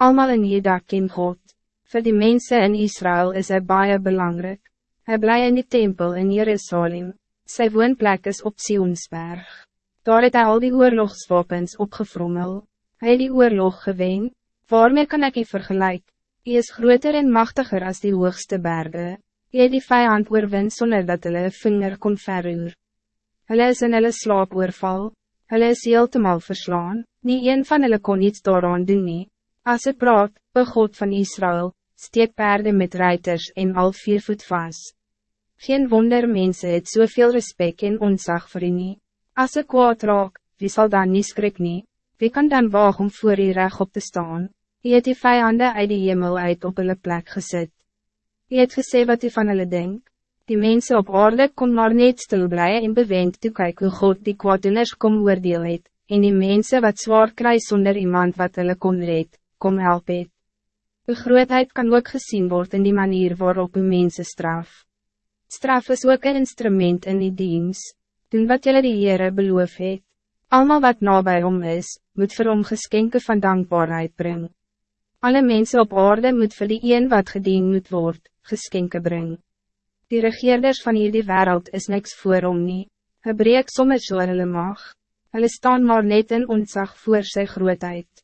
Almal in Jeda ken God. Voor die mensen in Israël is hij baie belangrijk. Hij blij in die tempel in Jerusalem. Zijn woonplek is op Sionsberg. Daar het hy al die oorlogswapens opgevrommel. Hij die oorlog gewen. Waarmee kan ik je vergelijk? Hij is groter en machtiger als die hoogste bergen. Hij die vijand oorwin sonder dat hulle vinger kon verroer. Hulle is in hulle slaap oorval. Hulle is heeltemal verslaan. Nie een van hulle kon iets daaraan doen nie. As het praat, o God van Israël, steek paarden met ruiters en al vier voet vast. Geen wonder mensen het soveel respect en ontzag voor u nie. As ek kwaad raak, wie zal dan niet skrik nie? Wie kan dan waag om voor u reg op te staan? Je het die vijanden uit die hemel uit op hulle plek gezet. Je het gesê wat u van hulle denk. Die mensen op aarde kon maar net stil blij en bewend toe kyk hoe God die kwaaddoeners kom oordeel het, en die mensen wat zwaar kry zonder iemand wat hulle kon red, kom help het. Uw grootheid kan ook gezien worden in die manier waarop u mensen straf. Straf is ook een instrument in die dienst. Doen wat jullie die Heere beloof het. Almal wat nabij om is, moet vir hom geskenke van dankbaarheid brengen. Alle mensen op aarde moet vir die een wat gedien moet word, geskenke brengen. Die regeerders van hierdie wereld is niks voor hom nie. Hy breek soms so hulle mag. Hulle staan maar net in ontzag voor sy grootheid.